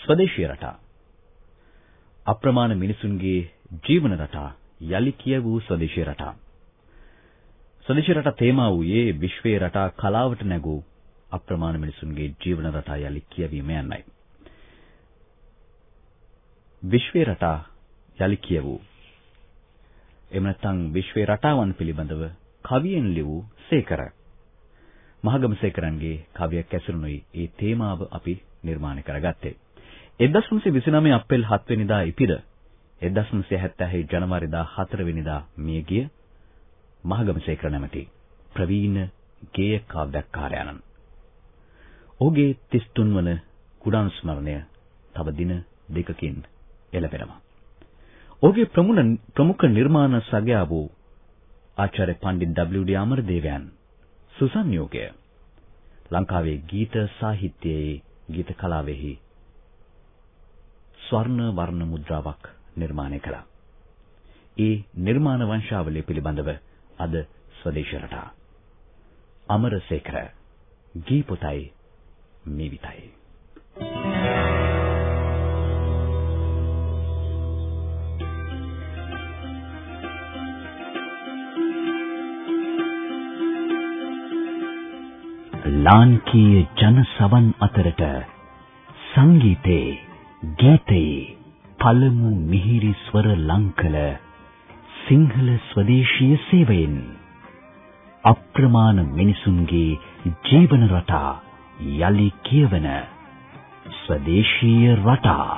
ස්වදේශීය රටා අප්‍රමාණ මිනිසුන්ගේ ජීවන රටා යලි කියවූ ස්වදේශීය රටා ස්වදේශීය රටා තේමා වූයේ විශ්වයේ රටා කලාවට නැගූ අප්‍රමාණ මිනිසුන්ගේ ජීවන රටා යලි කියවීම යන්නයි. විශ්වයේ රටා යලි කියවූ එහෙම නැත්නම් විශ්වයේ රටාවන් පිළිබඳව කවියෙන් ලියූ සේකර මහගමසේකරන්ගේ කවියක් ඇසුරුනුයි ඒ තේමාව අපි නිර්මාණය කරගත්තේ. 1929 අප්‍රේල් 7 වෙනිදා ඉපිද 1970 ජනවාරි 14 වෙනිදා මියගිය මහගමසේකර නැමැති ප්‍රවීණ ගේය කාව්‍යකාරයන්න්. ඔහුගේ 33 වන කුඩානුස්මරණය තව දින දෙකකින් එළඹෙනවා. ඔහුගේ ප්‍රමුඛ නිර්මාණ සගයා වූ ආචාර්ය පණ්ඩිත් W.D. අමරදේවයන් සුසංයෝගය ලංකාවේ ගීත සාහිත්‍යයේ ගීත කලාවෙහි ස්වර්ණ වර්ණ මුද්‍රාවක් නිර්මාණය කළා. ඒ නිර්මාණ වංශාවලිය පිළිබඳව අද ස්වදේශ රටා අමරසේකර ගී පොතයි මිවිතයි ලාංකීය ජන සවන් අතරට සංගීතේ ගීතේ පළමු මිහිරි ස්වර ලංකල සිංහල ස්වදේශීය සේවයෙන්. අප්‍රමාණ මිනිසුන්ගේ ජීවන රටා යලි කියවන ස්වදේශීය රටා.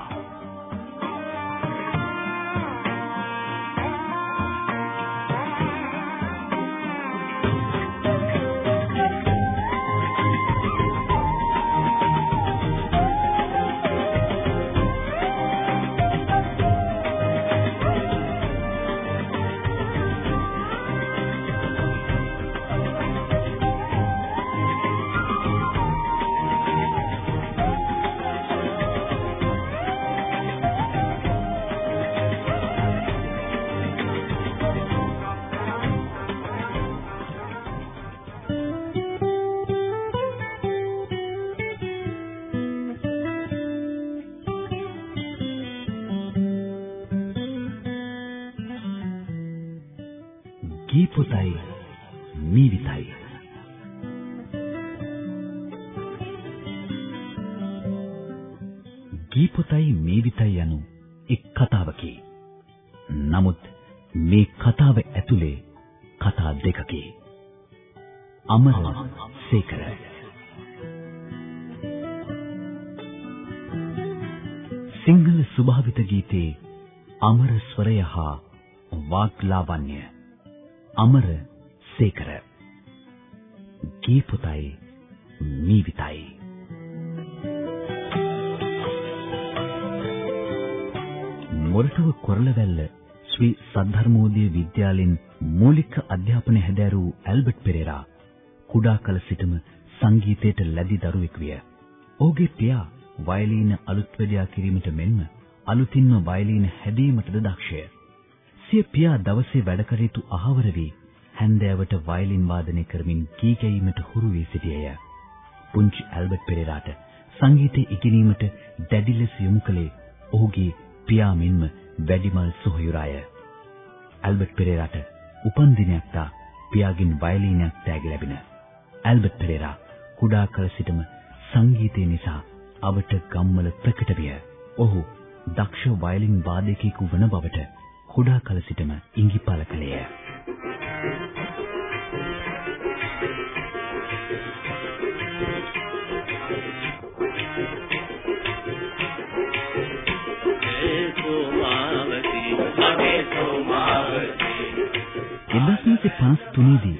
මොරටුව කොරළවැල්ල ශ්‍රී සද්ධර්මෝදය විද්‍යාලයෙන් මූලික අධ්‍යාපනය හැදෑරූ ඇල්බර්ට් පෙරේරා කුඩා කල සිටම සංගීතයට ලැබි දරුවෙක් විය. ඔහුගේ පියා වයලීන අලුත් වැඩියා කිරීමට මෙන්ම අලුතින්ම වයලීන හැදීමටද දක්ෂය. සිය පියා දවසේ වැඩ කටයුතු අහවර වී හැන්දෑවට වයලින් වාදනය කරමින් ගී ගැයීමට හුරු වී සිටියේය. පුංචි ඇල්බර්ට් පෙරේරාට සංගීතය ඉගෙනීමට දැඩි ලෙස යොමු කළේ ඔහුගේ පියා මෙන්ම වැඩිමල් සොහයුරාය. ඇල්බර්ට් පෙරේරාට උපන් දිනයක් තා පියාගෙන් වයලීනයක් තෑගි ලැබින. ඇල්බර්ට් පෙරේරා කුඩා කල සිටම සංගීතය නිසා අවට ගම්වල ප්‍රකට විය. ඔහු දක්ෂ වයලින් වාදකයෙකු වන බවට කුඩා කල සිටම ඉඟිපල කළේය. Thank you. 1953 දී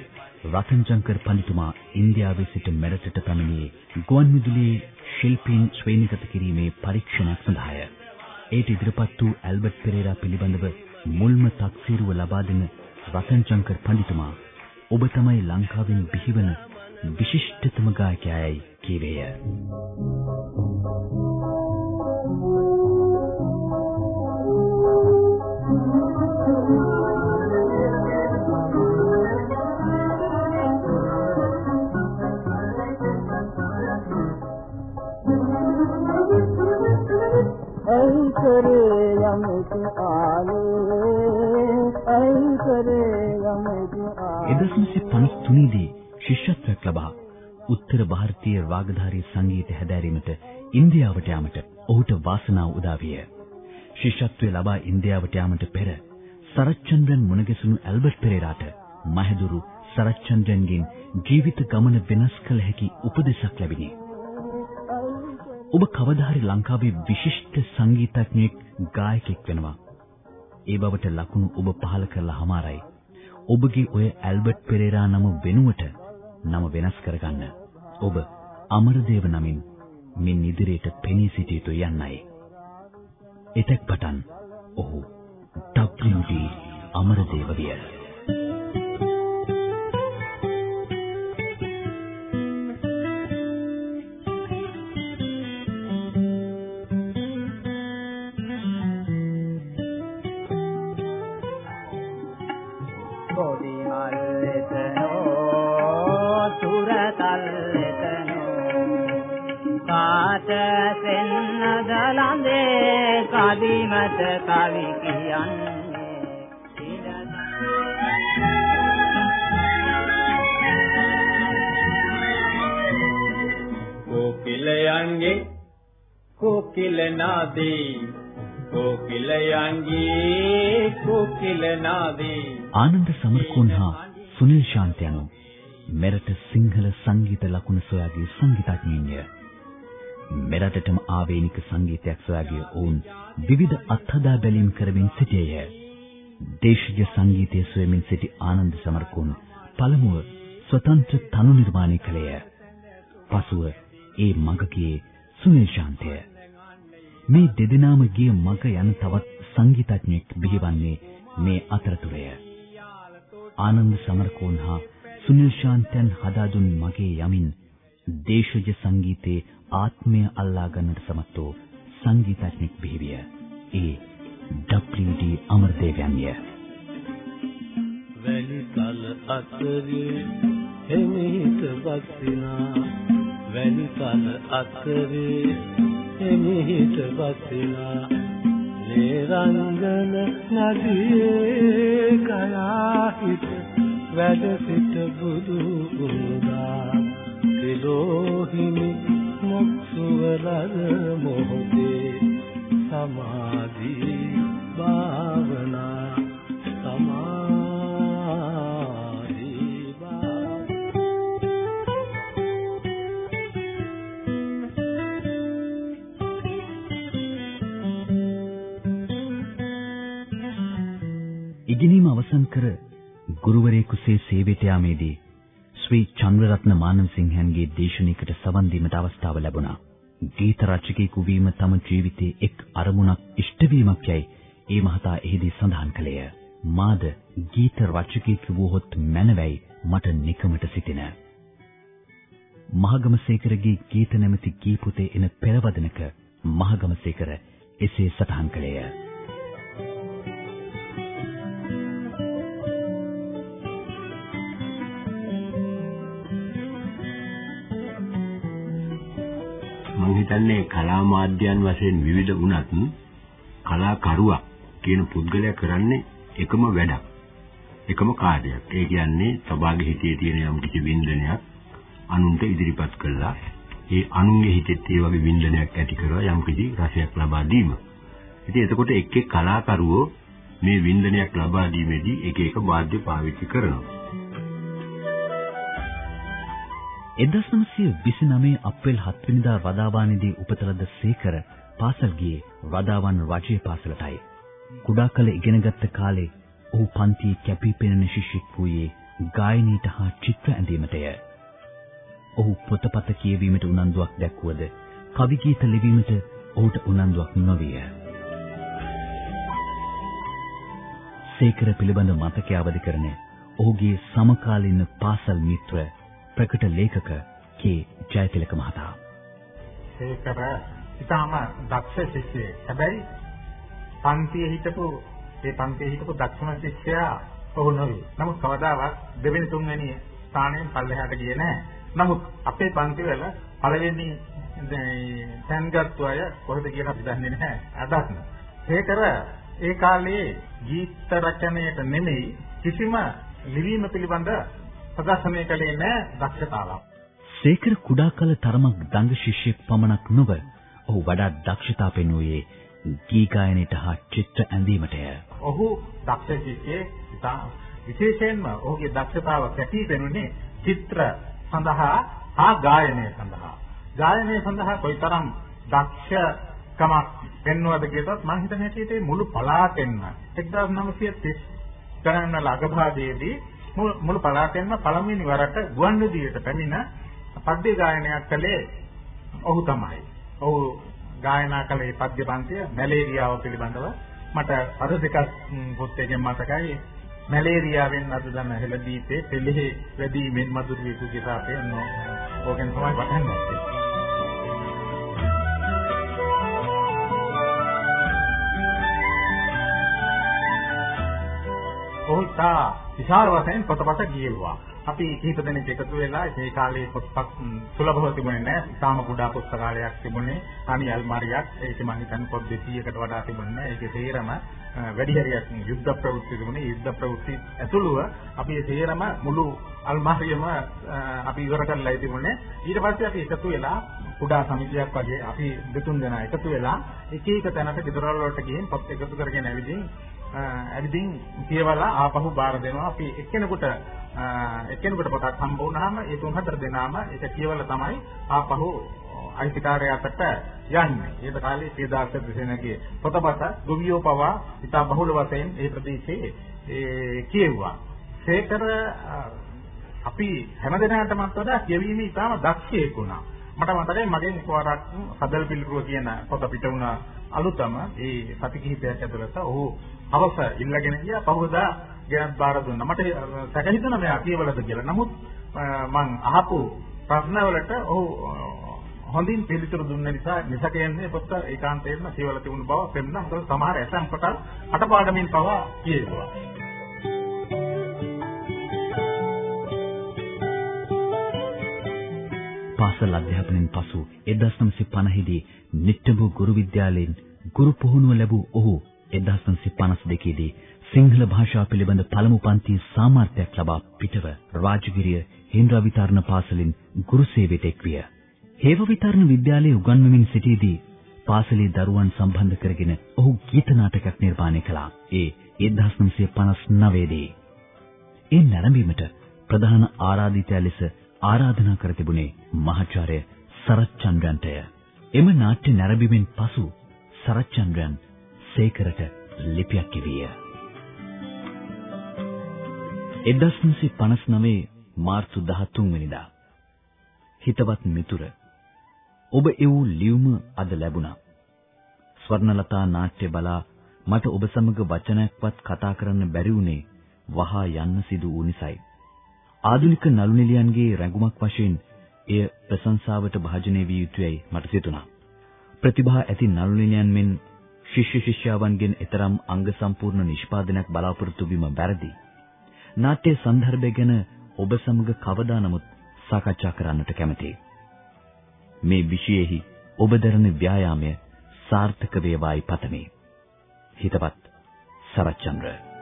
රතන්ජංකර් පඬිතුමා ඉන්දියාවේ සිට මෙරටට පැමිණියේ ගුවන්විදුලියේ ශිල්පීන් ශ්‍රේණිගත කිරීමේ පරීක්ෂණයක් සඳහාය. ඒට ඉදිරිපත් වූ ඇල්බර්ට් පෙරේරා පිළිබඳව මුල්ම තක්සේරුව ලබා දෙන රතන්ජංකර් පඬිතුමා ඔබ තමයි ලංකාවෙන් බිහිවන විශිෂ්ටතම ගායකයයි කීවේය. Thank you. ඇයි කරේ යමෙක් ආලේ ඇයි කරේ යමෙක් ආලේ 1953 දී ශිෂ්‍යත්වයක් ලබා උත්තර ಭಾರತೀಯ වාග්ධාරී සංගීත හැදෑරීමට ඉන්දියාවට යාමට ඔහුට වාසනාව උදා විය. ශිෂ්‍යත්වය ලබා ඉන්දියාවට යාමට පෙර සරච්චන්ද්‍රන් මුණගැසුණු ඇල්බර්ට් පෙරේරාට මහදුරු සරච්චන්ද්‍රන්ගෙන් ජීවිත ගමන වෙනස් කළ හැකි උපදෙසක් ලැබිණි. ඔබ කවදා හරි ලංකාවේ විශිෂ්ට සංගීතඥයෙක් ගායකයෙක් වෙනවා. ඒ බවට ලකුණු ඔබ පහල කරලා හමාරයි. ඔබගේ ඔය ඇල්බර්ට් පෙරේරා නම වෙනුවට නම වෙනස් කරගන්න. ඔබ අමරදේව නමින් මින් ඉදිරියට පෙනී සිටිය යුතු යන්නයි. එතෙක් පටන් ඔහු WD අමරදේව විය. ආනන්ද සමරකෝන් හා සුනිල් ශාන්තයන් මෙරට සිංහල සංගීත ලකුණු සොයාගේ සංගීතඥයින්ය මෙරටටම ආවේනික සංගීතයක් සොයාගිය ඔවුන් විවිධ අත්හදා බැලීම් කරමින් සිටියේය. දේශීය සංගීතයේ සොයමින් සිටි ආනන්ද සමරකෝන් පළමුව ස්වතන්ත්‍ර තනු නිර්මාණය කළේය. පසුව ඒ මඟ ගියේ සුනිල් ශාන්තය. මේ දෙදෙනාම ගිය මඟ යන තවත් සංගීතඥයෙක් බිහිවන්නේ මේ අතරතුරය. ආනන්ද සමරකෝන් හා සුනිල් ශාන්තයන් හදා දුන් මගේ යමින් දේශජ සංගීතයේ ආත්මය අල්ලා ගන්නට සමත් වූ සංගීතඥෙක් බිහිවිය. ඒ WD අමරදේවයන්ය. වැලි තල අතරේ එමිහිත වස්සිනා වැලි තල අතරේ එමිහිත වස්සිනා ලේරංගන නදියේ කයා හිත වැඩ සිට බුදු උදා තිලෝහිමි මුක්සුවලර මොහොතේ සමාධි භාවනා ඉගෙනීම අවසන් කර ගුරුවරයෙකුසේ සේවයට යාමේදී ශ්‍රී චන්ද්‍රරත්න මානවසිංහන්ගේ දේශනාවකට සවන් දීමට අවස්ථාව ලැබුණා. ගීත රචකයෙකු වීම තම ජීවිතයේ එක් අරමුණක් ඉෂ්ට වීමක් යයි ඒ මහතා එහිදී සඳහන් කළේය. මාද ගීත රචකයෙකු වූහොත් මැනවයි මට නිකමට සිටින. මහගමසේකරගේ ගීත නැමැති ගී පොතේ එන පෙරවදනක මහගමසේකර එසේ සටහන් කළේය. හිතන්නේ කලා මාධ්‍යයන් වශයෙන් විවිධ වුණත් කලාකරුවා කියන පුද්ගලයා කරන්නේ එකම වැඩක්. එකම කාර්යයක්. ඒ කියන්නේ සබාගේ හිතේ තියෙන යම් කිසි වින්දනයක් අනුන්ට ඉදිරිපත් කළා. ඒ අනුන්ගේ හිතෙත් ඒ වගේ වින්දනයක් ඇති කරලා යම් කිසි රසයක් ලබා දීම. ඉතින් එතකොට එක් එක් කලාකරුවෝ මේ වින්දනයක් ලබා දීමේදී එක එක වාද්‍ය පාවිච්චි කරනවා. 1929 අප්‍රේල් 7 වෙනිදා වදාවානේදී උපත ලද සේකර පාසල් ගියේ වදාවන් රජයේ පාසලටයි. කුඩා කල ඉගෙනගත්ත කාලේ ඔහු පන්තියේ කැපී පෙනෙන ශිෂ්‍යෙක් වූයේ ගායනීයට හා චිත්‍ර ඇඳීමටය. ඔහු පොතපත කියවීමට උනන්දුවක් දැක්වුවද කවි ගීත ලිවීමට ඔහුට උනන්දුවක් නොවිය. සේකර පිළිබඳ මතකය අවදි කරන ඔහුගේ සමකාලීන පාසල් මිත්‍ර ප්‍රකට ලේඛක කේ ජයතිලක මහතා. ඒකර ඉතාම දක්ෂ ශිෂ්‍යයෙක්. හැබැයි පන්තියේ හිටපු ඒ පන්තියේ හිටපු දක්ෂම ශිෂ්‍යයා ඔහු නොවේ. නමුත් කවදාවත් දෙවෙනි තුන්වෙනි ස්ථානයෙන් පල්ලෙහාට ගියේ නැහැ. නමුත් අපේ පන්ති වල පළවෙනි තැන්ගත්තු අය කොහෙද කියලා අපි දන්නේ නැහැ අදත්. ඒකර ඒ කාලේ ගීත රචනයට නෙමෙයි කිසිම ලිවීම පිළිබඳ ප්‍රදර්ශනය කළේ නැහැ දක්ෂතාවක්. සේකර කුඩා කල තරමක් දඟ ශිෂ්‍යෙක් පමණක් නොව ඔහු වඩාත් දක්ෂතා පෙන්වුවේ ගී ගායනයට හා චිත්‍ර ඇඳීමටය. ඔහු දක්ෂ ශිෂ්‍යෙක් ඉතා විශේෂයෙන්ම ඔහුගේ දක්ෂතාව කැටි පෙනුනේ චිත්‍ර සඳහා හා ගායනය සඳහා. ගායනය සඳහා කොයිතරම් දක්ෂකමක් පෙන්වද කියතත් මම හිතන හැටියට මුළු පළාතෙන්ම 1930 ගණන් වල අගභාගයේදී මුළු පළාතෙන්ම පළමුවෙනි වරට ගුවන්විදුලියට පැමිණ පද්‍ය ගායනයක් කළේ ඔහු තමයි. ඔහු ගායනා කළේ පද්‍ය පන්තිය මැලේරියාව පිළිබඳව මට අද දෙකක් පොතේකින් මතකයි මැලේරියාවෙන් අද දන හෙළදීපේ පෙළෙහි වැඩිමෙන් මధుර වේතු කියලා අපේ නෝ ඕකෙන් තමයි පටන් ගත්තේ. ඔහු තා විශාල වශයෙන් පොතපත ගියුවා. අපි කිහිප දෙනෙක් එකතු වෙලා ඒ කාලේ පොත්පත් සුලභව තිබුණේ නැහැ. ඉතාම කුඩා පුස්තකාලයක් තිබුණේ. තනි අල්මාරියක්. ඒකේ මම හිතන්නේ පොත් 200කට වඩා තිබුණේ නැහැ. ඒකේ තේරම වැඩි හරියක් යුද්ධ ප්‍රවෘත්ති තිබුණේ. යුද්ධ ප්‍රවෘත්ති ඇතුළුව අපි ඒ තේරම මුළු අල්මාරියම අපි ඉවර කරලා තිබුණේ. ඊට පස්සේ අපි එකතු වෙලා කුඩා සමිතියක් වගේ අපි දෙතුන් දෙනා එකතු වෙලා එක එක තැනට ගෙදරවල වලට ගිහින් පොත් එකතු කරගෙන ඇවිදින් ඇවිදින් කියවලා ආපහු බාර දෙනවා අපි එක්කෙනෙකුට එක්කෙනෙකුට පොතක් හම්බ වුණාම ඒ තුන් හතර දෙනාම ඒක කියවලා තමයි ආපහු අයිතිකාරයාට යන්නේ. ඒ කාලේ සීදාර්ථ දෙසෙනගේ පොතපත ගොවියෝ පවා ඉතා බහුල වශයෙන් ඒ ප්‍රදේශයේ ඒ කියෙව්වා. සේකර අපි හැමදෙනාටමත් වඩා කියවීමේ ඉතාම දක්ෂයෙක් වුණා. මට මතකයි මගෙන් එකවරක් සදල් පිළිරුව කියන පොත පිට වුණ අලුතම ඒ සති කිහිපයක් ඇතුළත ඔහු හවස ඉල්ලගෙන ගියා පහවදා ගෙනත් බාර දුන්නා. මට සැක හිතුණා මෙයා කියවලද කියලා. නමුත් මං අහපු ප්‍රශ්නවලට ඔහු හොඳින් පිළිතුරු දුන්න නිසා නිසකයන්නේ පොත ඒකාන්තයෙන්ම කියවලා තිබුණු බව පෙන්වනවා. මොකද සමහර ඇසම් කොටල් අටපාඩමින් පවා කියෙවුවා. පාසල් අධ්‍යාපනයෙන් පසු 1950 දී නිට්ටඹු ගුරු විද්‍යාලයෙන් ගුරු පුහුණුව ලැබූ ඔහු 1952 දී සිංහල භාෂාව පිළිබඳ පළමු පන්ති සාමර්ථ්‍යයක් ලබා පිටව රාජගිරිය හේන්ද්‍රා විතරණ පාසලෙන් ගුරු සේවයට එක්විය. හේව විතරණ විද්‍යාලයේ උගන්වමින් සිටියේදී පාසලේ දරුවන් සම්බන්ධ කරගෙන ඔහු ගීත නාටකයක් නිර්මාණය කළා. ඒ 1959 දී. ඒ නැරඹීමට ප්‍රධාන ආරාධිතයා ලෙස ආරාධනා කර තිබුණේ මහාචාර්ය සරච්චන්ද්‍රන්ටය. එම නාට්‍ය නැරඹීමෙන් පසු සරච්චන්ද්‍රන් සේකරට ලිපියක් කිවිය. 1959 මාර්තු 13 වෙනිදා හිතවත් මිතුර ඔබ එවූ ලියුම අද ලැබුණා. ස්වර්ණලතා නාට්‍ය බලා මට ඔබ සමග වචනයක්වත් කතා කරන්න බැරි වුණේ වහා යන්න සිදු වූ නිසායි. ආධුනික නළු නිලියන්ගේ රැඟුමක් වශයෙන් එය ප්‍රශංසාවට භාජනය විය යුතුයයි මට සිතුණා. ප්‍රතිභා ඇති නළු නිලියන් මෙන් ශිෂ්‍ය ශිෂ්‍යාවන්ගෙන් ඊතරම් අංග සම්පූර්ණ නිෂ්පාදනයක් බලාපොරොත්තු වීම වැරදි. නාට්‍ය සන්දර්භය ගැන ඔබ සමග කවදා නමුත් සාකච්ඡා කරන්නට කැමැතියි. මේ විෂයෙහි ඔබ දරන ව්‍යායාමය සාර්ථක වේවායි පතමි. හිතවත් සරච්චන්ද්‍ර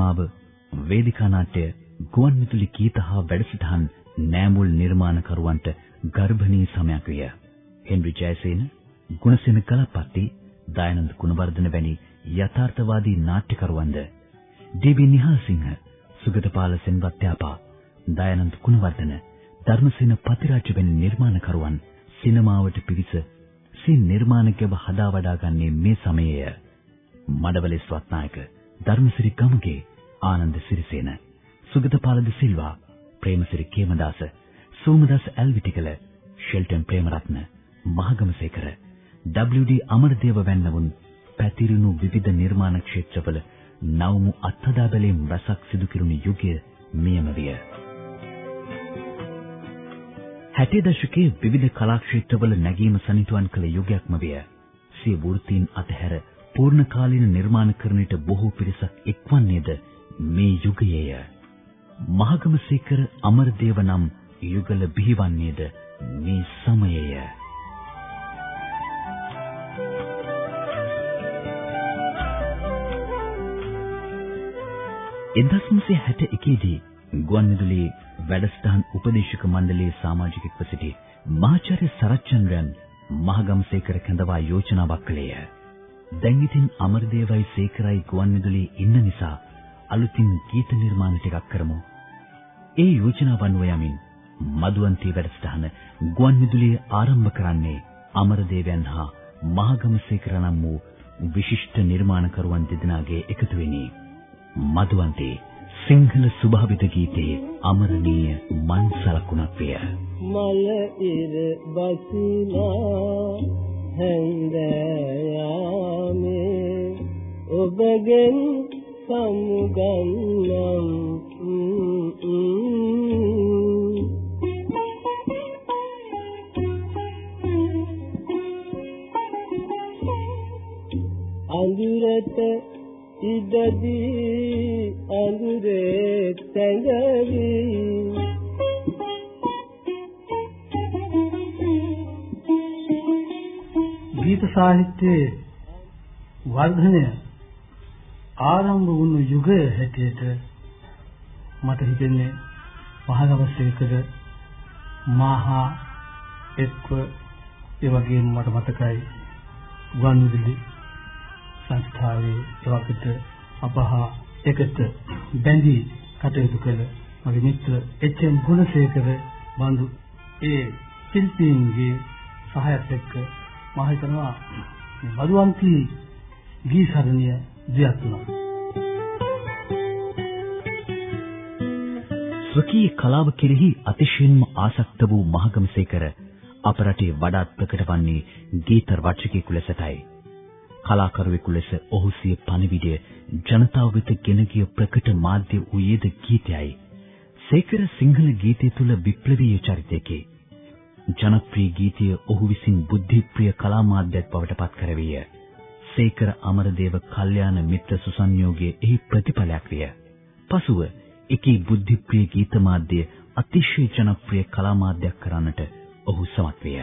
සිනමාව වේදිකා නාට්‍ය ගුවන්විදුලි ගීත හා වැඩසටහන් නෑමුල් නිර්මාණකරුවන්ට ගර්භණී සමයක් විය. හෙන්රි ජයසේන, ගුණසේන කලපති, දයනන්ද ගුණවර්ධන වැනි යථාර්ථවාදී නාට්‍යකරුවන්ද ඩී.බී. නිහාල්සිංහ, සුගතපාල සෙන්වත්යාපා, දයනන්ද ගුණවර්ධන, ධර්මසේන පතිරාජ වැනි නිර්මාණකරුවන් සිනමාවට පිවිස සී නිර්මාණ ගැබ හදා වඩා ගන්නේ මේ සමයේය. මඩවලේ ස්වත්නායක ධර්මසිරි ගමගේ ආනන්ද සිරිසේන සුගතපාලද සිල්වා ප්‍රේමසිරි කේමදාස සෝමදාස ඇල්විටිකල ෂෙල්ටන් ප්‍රේමරත්න මහගමසේකර WD අමරදේව වැන්නවුන් පැතිරුණු විවිධ නිර්මාණ ක්ෂේත්‍රවල නවමු අත්හදා බැලීම් රසක් සිදු කෙරුණු යුගය මෙයම විය. 60 දශකයේ විවිධ කලා ක්ෂේත්‍රවල නැගීම සනිටුවන් කළ යුගයක්ම විය. සිය වෘත්තීන් අතහැර පූර්ණ කාලීන නිර්මාණකරණයට බොහෝ පිරිසක් එක්වන්නේද මේ යුගයේය. මහගමසේකර අමරදේව නම් යුගල බිහිවන්නේද මේ සමයය. 1961 දී ගුවන්විදුලි වැඩසටහන් උපදේශක මණ්ඩලයේ සමාජිකෙක්ව සිටි මහාචාර්ය සරච්චන්ද්‍රයන් මහගම්සේකර කැඳවා යෝජනාවක් කළේය. දැන් ඉතින් අමරදේවයි සේකරයි ගුවන්විදුලියේ ඉන්න නිසා අලුතින් ගීත නිර්මාණ ටිකක් කරමු. ඒ යෝජනාව අනුව යමින් මදුවන්ති වැඩසටහන ගුවන්විදුලියේ ආරම්භ කරන්නේ අමරදේවයන් හා මහගමසේකර නම් වූ විශිෂ්ට නිර්මාණකරුවන් දෙදෙනාගේ එකතුවෙනි. මధుවන්තේ සිංහල සුභාවිත ගීතයේ අමරණීය මන් සලකුණක් විය. මල ඉර බසිනා හැන්දෑයාමේ ඔබගෙන් සමුගන්නම් අඳුරට ඉදදී අඳුරේ තැඟවි. ගීත සාහිත්‍යයේ වර්ධනය ආරම්භ වුණු යුගය හැටියට මට හිතෙන්නේ මහගමසේකර මහා එක්ව ඒ වගේම මට මතකයි ගුවන්විදුලි සංස්ථාවේ එවකට අපහා එකට බැඳී කටයුතු කළ මගේ මිත්‍ර එච්.එම්. ගුණසේකර බඳු ඒ ශිල්පීන්ගේ සහයත් එක්ක මම හිතනවා මේ මధుවන්ති ගී සරණිය දියත් වුණා. ස්වකීය කලාව කෙරෙහි අතිශයින්ම ආසක්ත වූ මහගමසේකර අප රටේ වඩාත් ප්‍රකට වන්නේ ගීත රචකයෙකු ලෙසටයි. කලාකරුවෙකු ලෙස ඔහු සිය පණිවිඩය ජනතාව වෙත ගෙන ගිය ප්‍රකට මාධ්‍ය වූයේද ගීතයයි. සේකර සිංහල ගීතය තුල විප්ලවීය චරිතයකි. ජනප්‍රිය ගීතය ඔහු විසින් බුද්ධිප්‍රිය කලා මාධ්‍යයක් බවට පත් කරවිය. සේකර අමරදේව කල්යාණ මිත්‍ර සුසංයෝගයේ එහි ප්‍රතිඵලයක් විය. පසුව එකී බුද්ධිප්‍රිය ගීත මාධ්‍ය අතිශය ජනප්‍රිය කලා මාධ්‍යයක් කරන්නට ඔහු සමත් විය.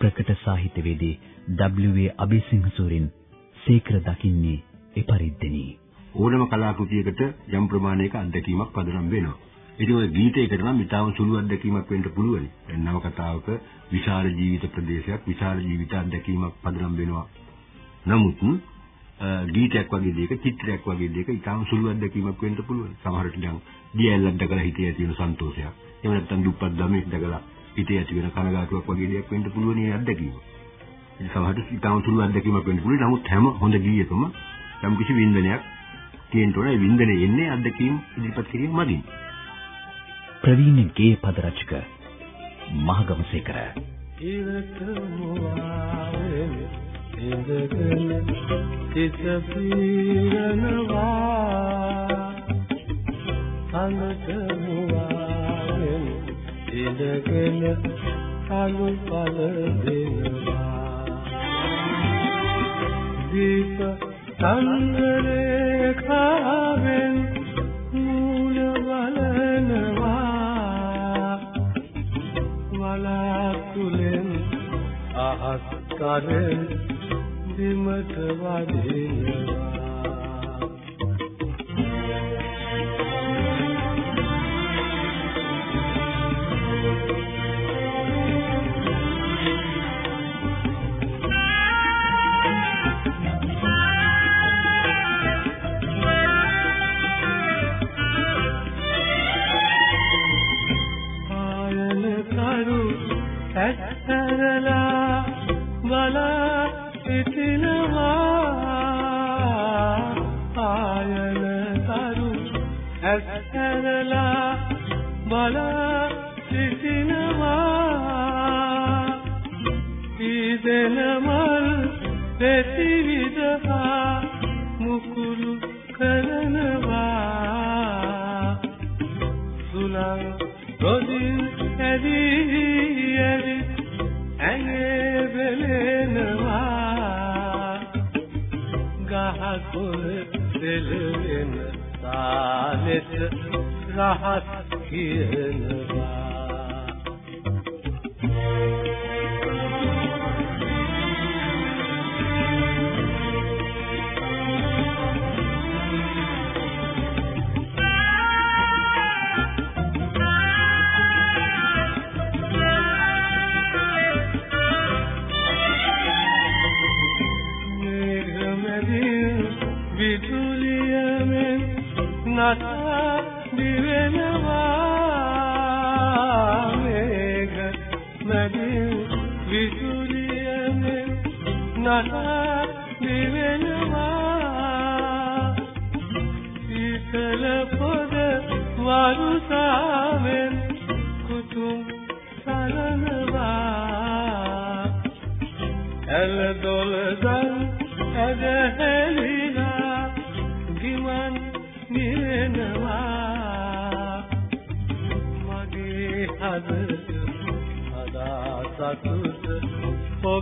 ප්‍රකට සාහිත්‍යවේදී W.A. අබේසිංහ සූරින් සීක්‍ර දකින්නේ එපරිද්දෙනි. ඕනම කලාකෘතියකට යම් ප්‍රමාණයක අත්දැකීමක් පදනම් වෙනවා. ඉතින් ඔය ගීතයකට නම් ඊටාම සුළු අත්දැකීමක් වෙන්න පුළුවන්. දැන් නව කතාවක විශාල ජීවිත ප්‍රදේශයක් විශාල ජීවිත අත්දැකීමක් පදනම් වෙනවා. නමුත් ගීතයක් වගේ දෙයක චිත්‍රයක් වගේ දෙයක ඊටාම සුළු අත්දැකීමක් වෙන්න පුළුවන්. සමහරට නිකන් දියැලක් දැකලා හිතේ ඇති වෙන සන්තෝෂයක්. එහෙම නැත්නම් දුප්පත් ළමෙක් දැකලා හිතේ ඇති වෙන කනගාටුවක් වගේ දෙයක් වෙන්න පුළුවන් මේ අත්දැකීම. ඉතින් සමහරට ඊටාම සුළු අත්දැකීමක් වෙන්න පුළුවන්. නමුත් හැම හොඳ ගීයකම යම් කිසි වින්දනයක් තියෙන්න ඕන. ඒ වින්දනේ එන්නේ අත්දැකීම් ඉදිරිපත් කිරීම මගින්. ප්‍රවීණ ගේය පද රචක මහගමසේකර ඉරට මුවාවෙන ඉඳගෙන සිත පීරනවා අඟට මුවාවෙන ඉඳගෙන අලු පල දෙනවා දීප සංගරේ කාවෙන් මූල බලනවා වලාකුලෙන් අහස් කරෙන් බිමට වදිනවා ඉදෙන මල් දෙති විදහා මුකුළු කරනවා. සුලං රොදින් ඇදී ඇදී ඇඟේ වෙලෙනවා. ගහකොළ දෙලෙන තාලෙට රහස් කියනවා. නසා දිවෙනවා මේඝ මැදින් විසුරියනේ නසා දිවෙනවා සීතල පොද වරුසාවෙන් කුතුම් සරනවා ඇල දොලදන් ඇදහැලිලා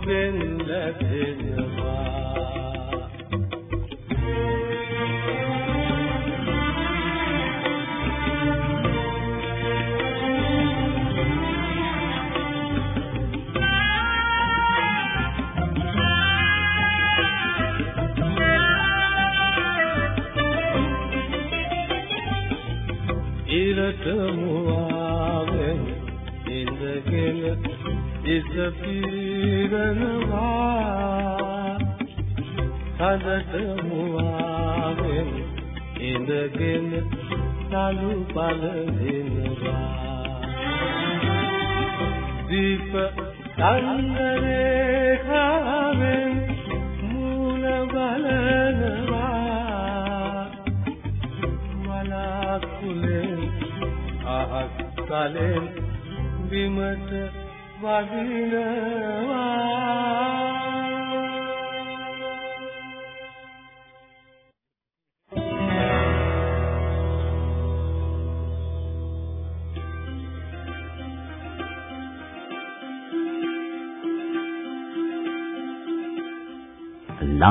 benimle benim.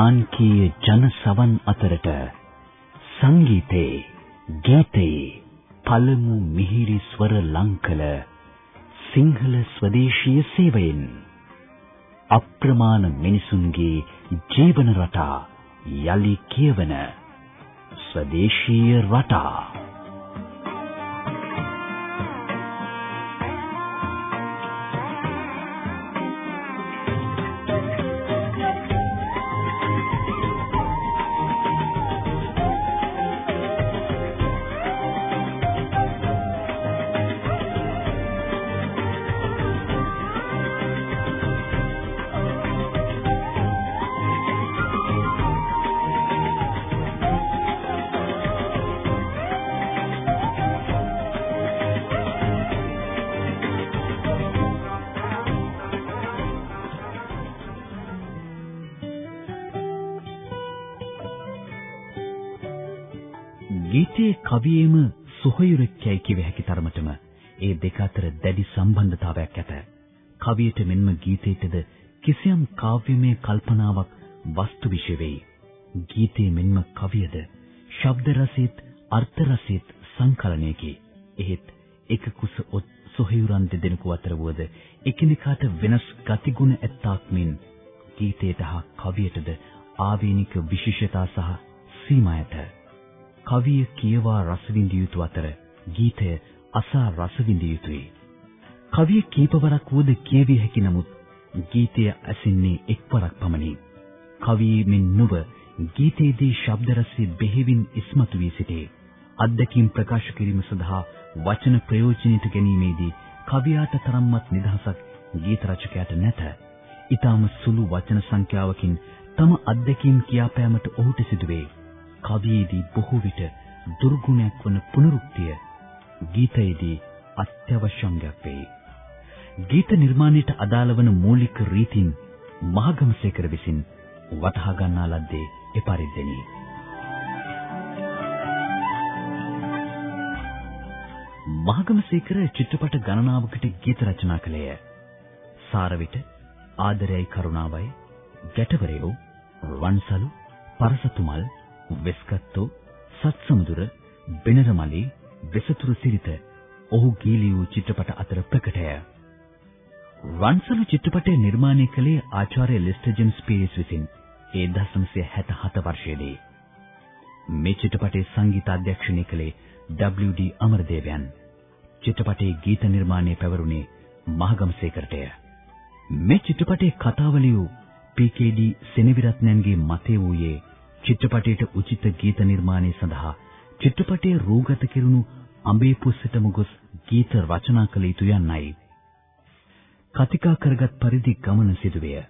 ලාංකීය ජන සවන් අතරට සංගීතේ ගීතේ පළමු මිහිරි ස්වර ලංකල සිංහල ස්වදේශීය සේවයෙන්. අප්‍රමාණ මිනිසුන්ගේ ජීවන රටා යලි කියවන ස්වදේශීය රටා. කවියේම සොහොයුරෙක්යයි කිව හැකි තරමටම ඒ දෙක අතර දැඩි සම්බන්ධතාවයක් ඇත. කවියට මෙන්ම ගීතයටද කිසියම් කාව්‍යමය කල්පනාවක් වස්තු විෂය වෙයි. ගීතයේ මෙන්ම කවියද ශබ්ද රසෙත් අර්ථ රසෙත් සංකලනයකි. එහෙත් එක කුස ඔත් සොහයුරන් දෙදෙනෙකු අතර වුවද එකිනෙකාට වෙනස් ගතිගුණ ඇත්තාක් මෙන් ගීතයට හා කවියටද ආවේනික විශේෂතා සහ සීමා ඇත. කවිය කියවා රස විඳිය යුතු අතර ගීතය අසා රස විඳිය යුතුය. කවිය කීපවරක් වුවද කියවිය හැකි නමුත් ගීතය ඇසින්නේ එක්වරක් පමණි. කවියෙමින් නොව ගීතයේදී ශබ්ද රසය බෙහෙවින් ඉස්මතු වී සිටේ. අත්දැකීම් ප්‍රකාශ කිරීම සඳහා වචන ප්‍රයෝජනයට ගැනීමේදී කවියාට තරම්වත් නිදහසක් ගීත රචකයාට නැත. ඊටම සුළු වචන සංඛ්‍යාවකින් තම අත්දැකීම් කියාපෑමට ඔහුට සිදුවේ. කවියේදී බොහෝ විට දුර්ගුණයක් වන පුනරුක්තිය ගීතයේදී අත්‍යවශ්‍ය අංගයක් වේ. ගීත නිර්මාණයට අදාළ වන මූලික රීතීන් මහගමසේකර විසින් වටහා ගන්නා ලද්දේ එපරිද්දෙනි. මහගමසේකර චිත්‍රපට ගණනාවකට ගීත රචනා කළේය. සාරවිට ආදරයයි කරුණාවයි ගැටවරයෝ වන්සලු පරසතුමල් වෙස්කත්තෝ සත්සමුදුර බෙනරමලි වෙසතුරු සිරිත ඔහු ගීලියු චිත්‍රපට අතර ප්‍රකටය. වන්සලු චිත්‍රපටය නිර්මාණය කළේ ආචාර්ය ලෙස්ටර් ජේම්ස් පීරිස් විසින් 1977 වර්ෂයේදී. මේ චිත්‍රපටයේ සංගීත අධ්‍යක්ෂණය කළේ W.D. අමරදේවයන්. චිත්‍රපටයේ ගීත නිර්මාණය පැවරුනේ මහගමසේකරටය. මේ චිත්‍රපටයේ කතාව ලියූ පී.කේ.ඩී. සෙනවිරත්නයන්ගේ මතය වූයේ චිත්‍රපටයට උචිත ගීත නිර්මාණය සඳහා චිත්‍රපටයේ රූගත කෙරුණු අඹේ පුස්සටම ගොස් ගීත රචනා කළ යුතු යන්නයි. කතිකා කරගත් පරිදි ගමන සිදුවේ.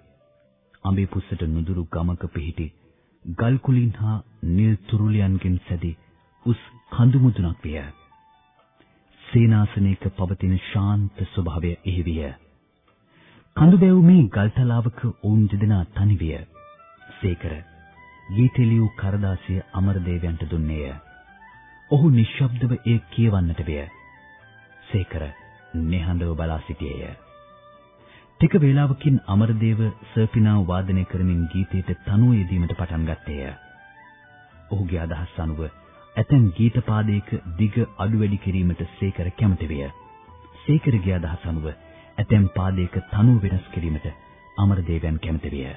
අඹේ පුස්සට නුදුරු ගමක පිහිටි ගල් කුලින් හා නිල් තුරුලියන්ගෙන් සැදී උස් කඳු මුදුනක් විය. සේනාසනයක පවතින ශාන්ත ස්වභාවය එහි විය. කඳු බැවුමේ ගල්තලාවක ඔවුන් දෙදෙනා තනි විය. සේකර ගීතෙලියු කරදාසිය අමරදේවයන්ට දුන්නේය. ඔහු නිශ්ශබ්දව ඒ කියවන්නට විය. සේකර නිහඬව බලා සිටියේය. ටික වේලාවකින් අමරදේව සර්පිනාව වාදනය කරමින් ගීතයට තනුව යෙදීමට පටන් ගත්තේය. ඔහුගේ අදහස් අනුව ඇතැම් ගීත පාදයක දිග අඩු වැඩි කිරීමට සේකර කැමති විය. සේකරගේ අදහස් අනුව ඇතැම් පාදයක තනුව වෙනස් කිරීමට අමරදේවයන් කැමති විය.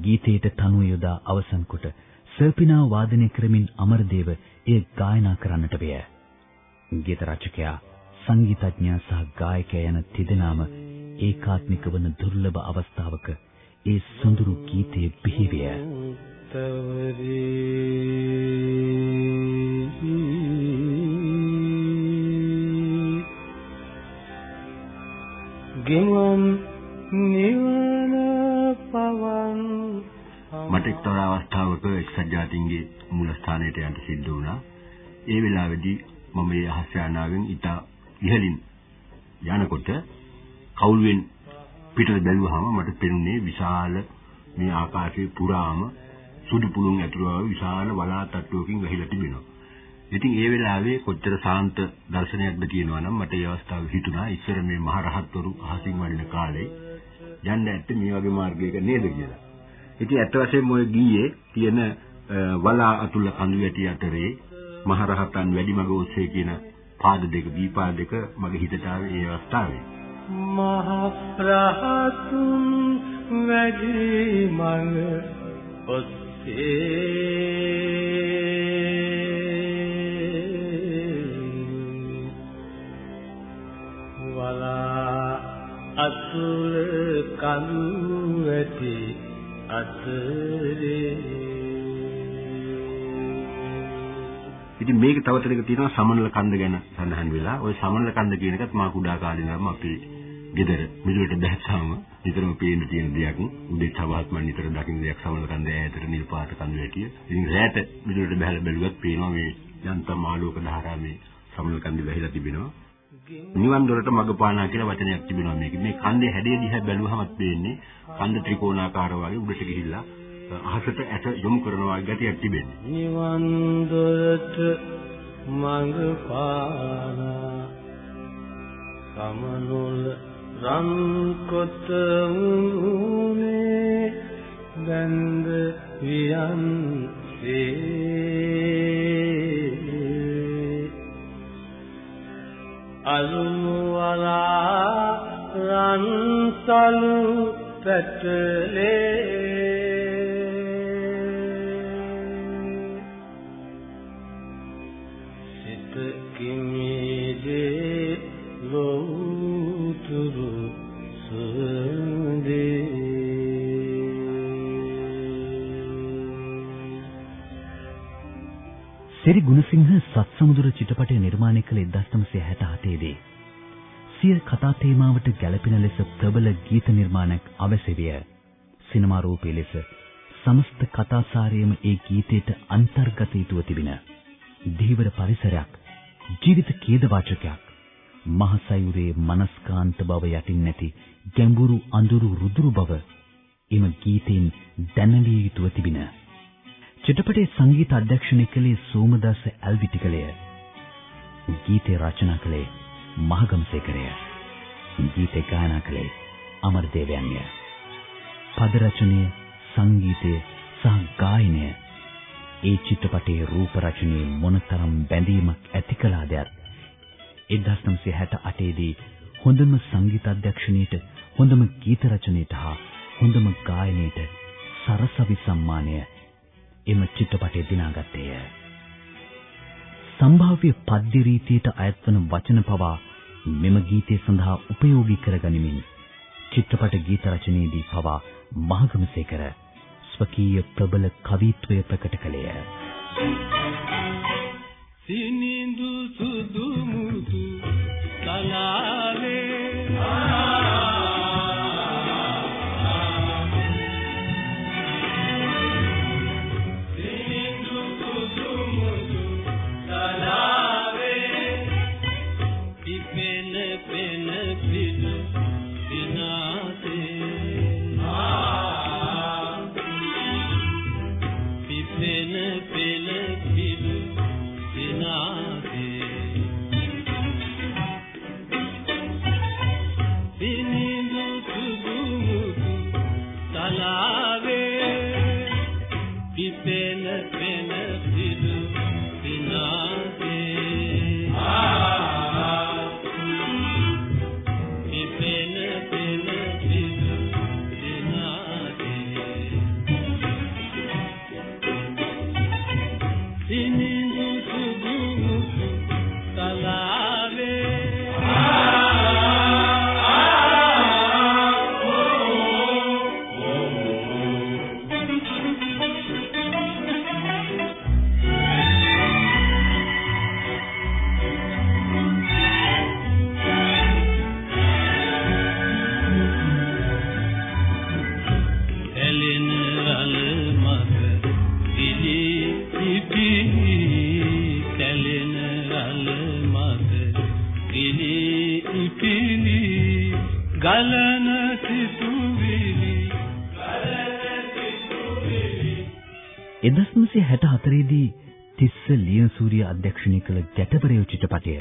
ගීතයට තනුව යොදා අවසන් කොට සර්පිනාව වාදනය කරමින් අමරදේව එය ගායනා කරන්නට විය. ගීත රචකයා සංගීතඥයා සහ ගායකයා යන තිදෙනාම ඒකාත්මික වන දුර්ලභ අවස්ථාවක ඒ සොඳුරු ගීතයේ බිහිවිය. ගෙවන් නිවන මට එක්තරා අවස්ථාවක එක්සත් ජාතීන්ගේ මූලස්ථානයට යන්න සිද්ධ වුණා. ඒ වෙලාවේදී මම මේ අහස්‍යානාවෙන් ඉතා ඉහළින් යනකොට කවුළුවෙන් පිටට බැලුවාම මට පෙනුනේ විශාල මේ ආකාශයේ පුරාම සුදු පුළුන් ඇතුළු විශාල වලාත් තට්ටුවකින් වැහිලා තිබෙනවා. ඉතින් ඒ වෙලාවේ කොච්චර සාන්ත දර්ශනයක්ද කියනවා නම් මට ඒ අවස්ථාවේ හිතුණා ඉස්සර මේ මහ රහත්වරු අහසින් වඩින කාලේ යන්න ඇත්තේ මේ වගේ මාර්ගයක නේද කියලා. ඉතින් ඇත්ත වශයෙන්ම ඔය ගීයේ තියෙන වලා අතුල කඳු වැටි අතරේ මහ රහතන් වැඩිමග ඔස්සේ කියන පාද දෙක දීපාද දෙක මගේ හිතට ආවේ ඒ අවස්ථාවේ. මහ රහතුන් වැඩිමග ඔස්සේ වලා අතුල කඳු ඇති අතරේ ඉතින් මේක තව ටිකක් තියෙනවා සමනල කන්ද ගැන සඳහන් වෙලා. ওই සමනල කන්ද කියන එකත් මා කුඩා කාලේ ඉඳන්ම අපේ ගෙදර මිදුලට බැස්සාම නිතරම පේන්න තියෙන දෙයක්. උදේ සවහත් මම නිතර දකින්න දෙයක් සමනල කන්ද ඈතට නිල් පාට කඳු වැටිය. ඉතින් රැට මිදුලට බහලා බැලුවත් පේනවා මේ යන්තම් ආලෝක ධාරා මේ සමනල කන්ද වැහිලා තිබෙනවා. නිවන් දොරට මඟ පානා කියලා වචනයක් තිබෙනවා මේකේ. මේ කන්දේ හැඩය දිහා බැලුවහමත් පේන්නේ කන්ද ත්‍රිකෝණාකාර වගේ උඩට ගිහිල්ලා අහසට ඇට යොමු කරනවා ගැටියක් තිබෙන්නේ. නිවන් දොරට මඟ පානා සමනොල රන් කොට උනේ බඳ වියන් සේ අලුමු වලා රන් සලු පැටලේ සිරි ගුණසිංහ සත්සමුදුර චිත්‍රපටය නිර්මාණය කළ 1967 දී සිය කතා තේමාවට ගැළපෙන ලෙස ප්‍රබල ගීත නිර්මාණයක් අවශ්‍ය විය. සිනමා රූපී ලෙස සමස්ත කතාසාරයේම ඒ ගීතයට අන්තර්ගත යුතුව තිබින දීවර පරිසරයක් ජීවිත කේදවාචකයක් මහසයුරේ මනස්කාන්ත බව යටින් නැති ගැඹුරු අඳුරු රුදුරු බව එම ගීතෙන් දැනවිය යුතුව තිබින චිත්‍රපටයේ සංගීත අධ්‍යක්ෂණය කළේ සෝමදාස ඇල්විටිකලය ගීතේ රචනා කළේ මහගමසේකරය. ගීතේ ගායනා කළේ අමරදේවයන්ය. පද රචනය, සංගීතය සහ ගායනය ඒ චිත්‍රපටයේ රූප රචනයේ මොනතරම් බැඳීමක් ඇති කළාදයත් 1968 දී හොඳම සංගීත අධ්‍යක්ෂණයට හොඳම ගීත රචනයට හා හොඳම ගායනයට සරසවි සම්මානය එම චිත්‍රපටයේ දිනාගත්තේය. සම්භාව්‍ය පද්‍ය රීතියට අයත්වන වචන පවා මෙම ගීතය සඳහා උපයෝගී කරගනිමින් චිත්‍රපට ගීත රචනයේදී පවා මහගමසේකර ස්වකීය ප්‍රබල කවිත්වය ප්‍රකට කළේය. සිනිඳු සුදු මුදු තලාවේ ගලන 1964 දී තිස්ස ලියනසූරිය අධ්‍යක්ෂණය කළ ගැටබරය චිත්‍රපටය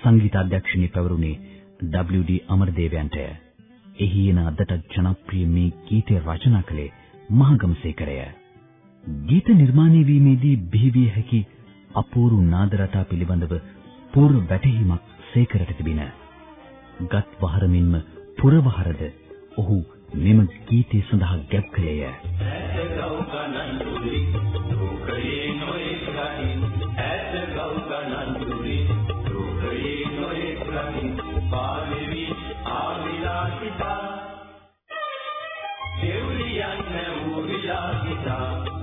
සංගීත අධ්‍යක්ෂණය පැවරුනේ WD අමරදේවයන්ටය. එහි එන අදට ජනප්‍රිය මේ ගීතය රචනා කළේ මහගමසේකරය. ගීත නිර්මාණය වීමේදී බිහිවිය හැකි අපූර්ව නාද රටා පිළිබඳව පූර්ව වැටහීමක් සේකරට තිබින. ගත් වහරමින්ම පුරවහරද ඔහු මෙම ගීතය සඳහා ගැබ් කළේය. දෙව්ලියන් වූ විලාසිතා ආරිච්චි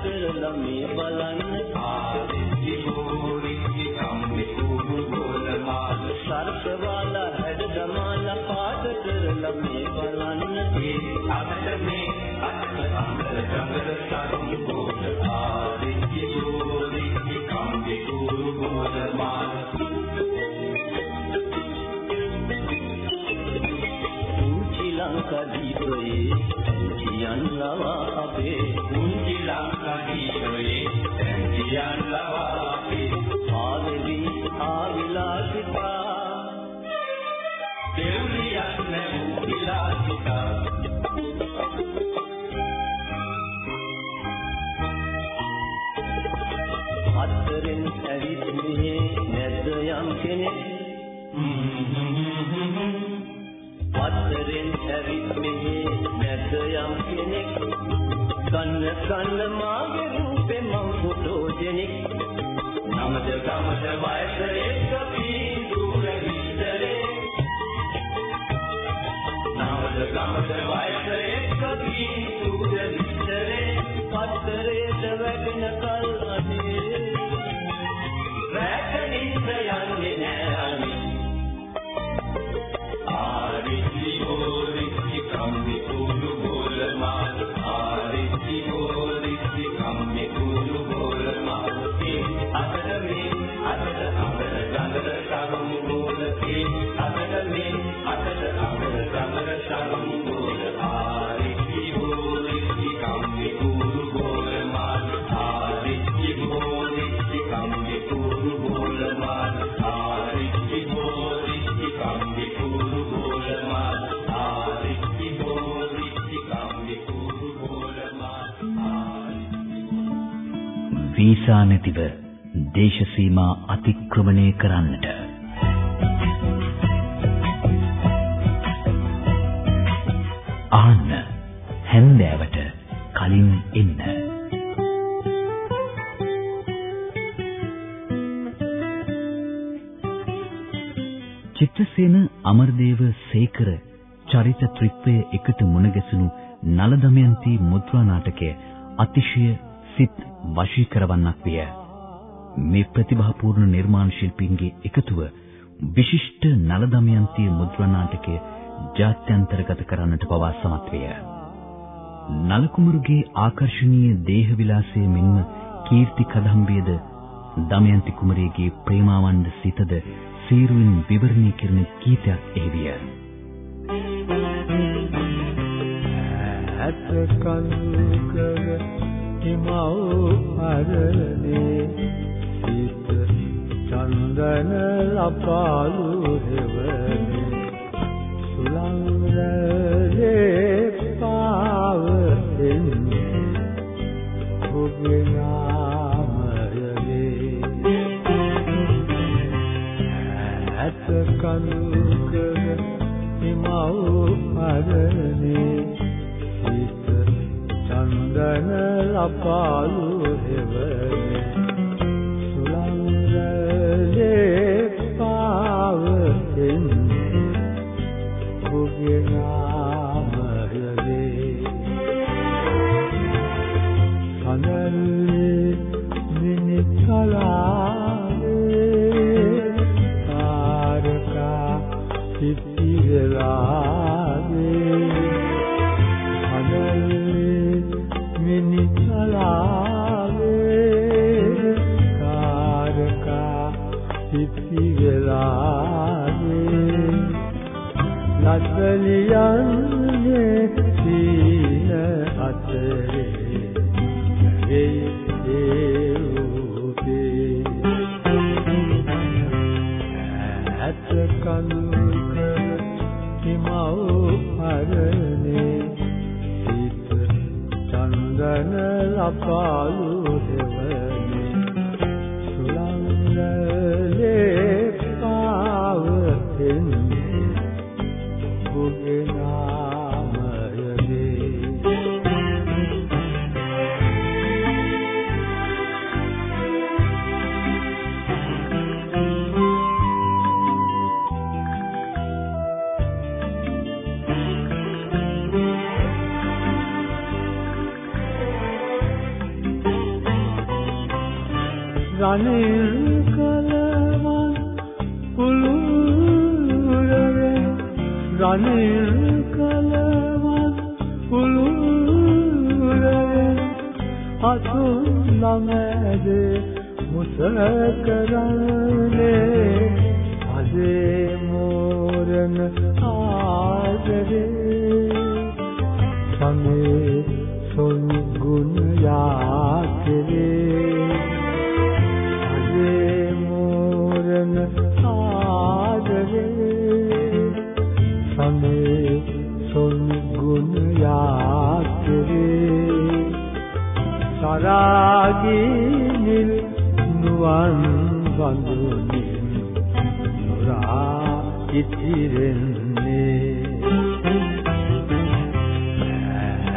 පාට කරලා මේ බලන්න ආදිත්‍ය ගෝරිච්චි කම්බි කුරු ගෝල මාල සරසවාලා හැඩ දමාලා පාට කරලා මේ බලන්න ඒ විලාසිතා අත්තරින් ඇවිත් මෙහි නැද්ද යම් කෙනෙක්? පත්තරෙන් ඇවිත් මෙහි නැද්ද යම් කෙනෙක්? කන්න කන්න මාගේ රූපේ මං ෆොටෝ දෙනෙක්. නමද ගමද වයස එක්ක පීදුර ගමද වයසේක පිටුද විතරේ පතරේද වැටෙන කල් අනේ රැකනින්ද යන්නේ වීසා නැතිව දේශ සීමා අතික්‍රමණය කරන්නට. ආන්න හැන්දෑවට කලින් එන්න. චිත්තසේන අමරදේව සේකර චරිත ත්‍රිත්වය එකට මුණ ගැසුණු නලදමයන්ති මුද්‍රා නාටකය අතිශය සිත් වශී කරවන්නක් විය. මේ ප්‍රතිභාපූර්ණ නිර්මාණ ශිල්පීන්ගේ එකතුව විශිෂ්ට නලදමයන්ති මුද්‍රා නාටකය ජාත්‍යන්තරගත කරන්නට පවා සමත් විය. නලකුමරුගේ ආකර්ශනීය දේහ විලාසයේ මෙන්ම කීර්ති කදම්බියද දමයන්ති කුමරියගේ ප්‍රේමාවන්ද සිතද සීරුවෙන් විවරණය කරන ගීතයක් එහි විය. ඇත කන්කර හිමව් පරනේ සිත චන්දන ලපාලු දෙවනේ සුලංගලේ පාවෙන්නේ ඔබේ නාමයනේ ඇත කන්කර හිමව් පරනේ සිත චන්දන ලපාලු දෙවනේ සුලංගලේ පාවෙන්නේ ඔබේ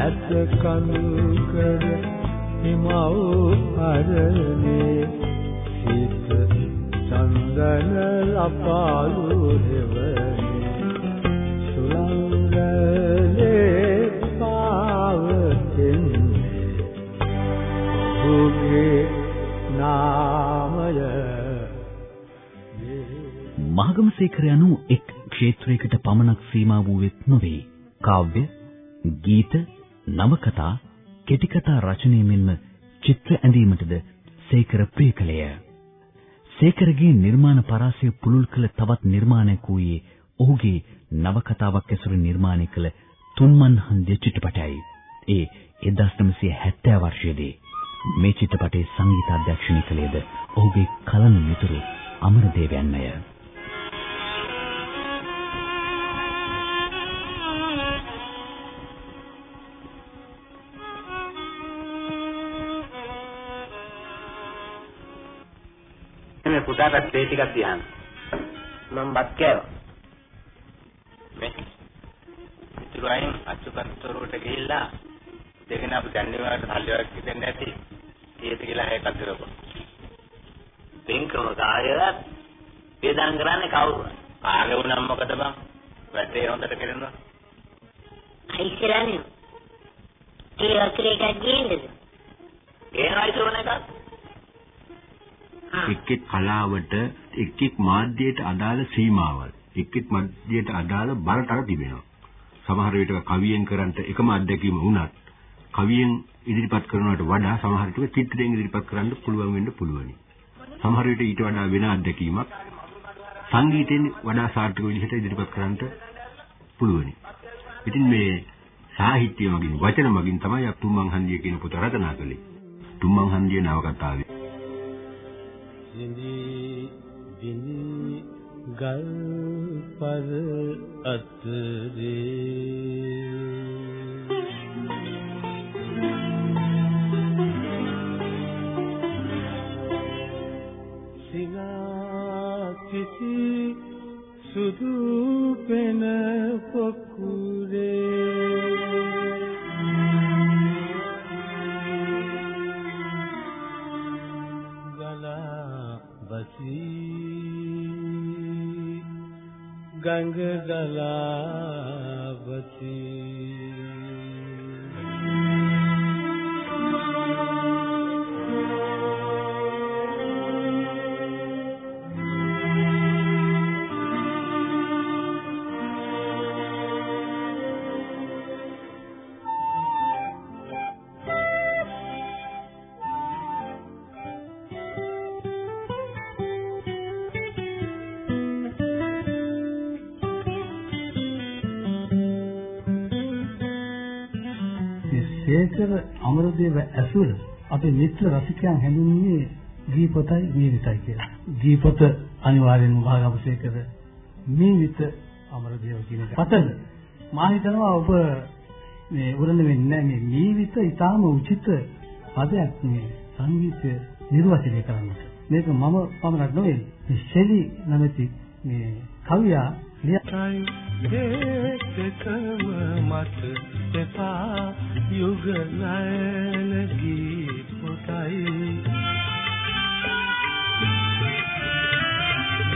ඇත කඳු කර හිමව් පරනේ සිත චන්දන ලපාලු දෙවනේ සුලංගලේ පාවෙන්නේ ඔබේ නාමය මහගමසේකර යනු එක් ක්ෂේත්‍රයකට පමණක් සීමා වූවෙත් නොවේ. කාව්‍ය, ගීත, නවකතා, කෙටි කතා රචනය මෙන්ම චිත්‍ර ඇඳීමටද සේකර ප්‍රිය කළේය. සේකරගේ නිර්මාණ පරාසය පුළුල් කළ තවත් නිර්මාණයක් වූයේ ඔහුගේ නවකතාවක් ඇසුරු නිර්මාණය කළ තුන්මන් හන්දිය චිත්‍රපටයයි. ඒ 1970 වර්ෂයේදී මේ චිත්‍රපටයේ සංගීත අධ්‍යක්ෂණය කළේද ඔහුගේ කලන මිතුරු අමරදේවයන්මය. මේ පුතාට තේ ටිකක් තියන්න. මම බත් කෑවා. මේ ඉතුරු අයින් අච්චුකන්තරුවට ගිහිල්ලා දෙගෙන අපු දැන්නේ වලට සල්ලි වලක් දෙන්න ඇති. ඊට කියලා හැකක් කරපො. පින්කම කාර්යවත් වේදන් කරන්නේ කවුරුද? කාගේ වුණම් මොකද බං? වැඩේ හොඳට කරනවා. අයි කරන්නේ. ඒ අතරේ එකක් ගේන්නද? ගේනවා ඉතුරුන එකක්. එක් එක් කලාවට එක් එක් මාධ්‍යයට අදාළ සීමාවල් එක් එක් මාධ්‍යයට අදාළ බරතල තිබෙනවා. සමහර විට කවියෙන් කරන්ට එකම අත්දැකීම වුණත් කවියෙන් ඉදිරිපත් කරනවට වඩා සමහර විට චිත්‍රයෙන් ඉදිරිපත් කරන්න පුළුවන් වෙන්න පුළුවනි. සමහර විට ඊට වඩා වෙන අත්දැකීමක් සංගීතයෙන් වඩා සාර්ථක විදිහට ඉදිරිපත් කරන්න පුළුවනි. ඉතින් මේ සාහිත්‍ය මගින් වචන මගින් තමයි තුම්මන් හන්දිය කියන පොත රචනා කළේ. තුම්මන් හන්දිය නවකතාවේ සිඳී දිනි ගල් පර අතරේ සිනා කිසි සුදු පෙන පොකුරේ ගංග ගලා සේකර අමරදේව ඇසුර අපේ මිත්‍ර රසිකයන් හැඳින්වුවේ දීපතයි ජීවිතයි කියලා. දීපත අනිවාර්යෙන්ම භාගවසේකර ජීවිත අමරදේව කියන එක. පතන මා හිතනවා ඔබ මේ උරණ වෙන්නේ නැහැ මේ ජීවිත ඊටාම උචිත පදයක් මේ සංගීතය නිර්වචනය කරන්නට. මේක මම පමණක් නෙවෙයි මේ ශෙලි නැමැති මේ කවියා ලියයි ඒකකම මත එපා යුග නයන ගී පොතයි.